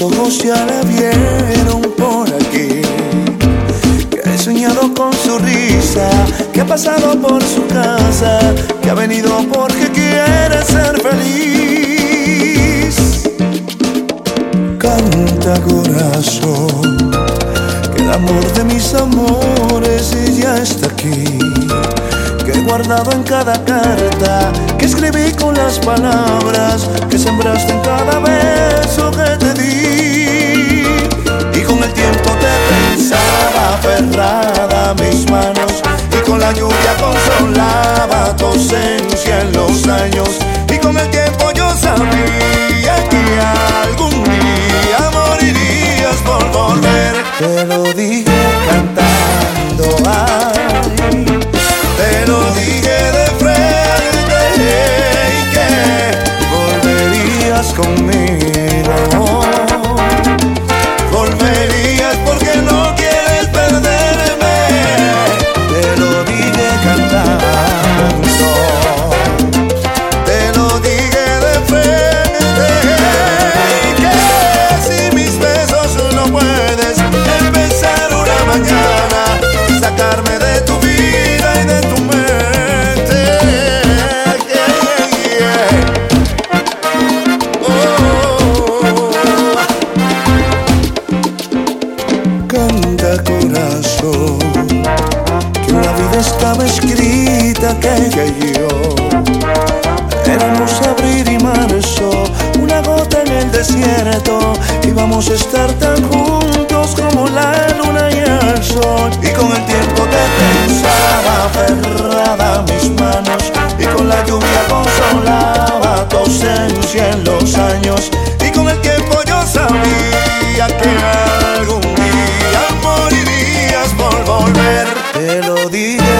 Todos ya la vieron por aquí. Que he soñado con su risa, que ha pasado por su casa, que ha venido porque quiere ser feliz. Canta corazón, que el amor de mis amores ya está aquí. Que guardado en cada carta, que escribí con las palabras que sembraste en cada beso que te di. Y con el tiempo te pensaba aferrada mis manos, y con la lluvia consolaba tu ausencia en los años. Y con el tiempo yo sabía que algún día morirías por volver. Que una vida estaba escrita que ella y yo éramos abril y marzo, una gota en el desierto, íbamos a estar tan juntos Te lo dije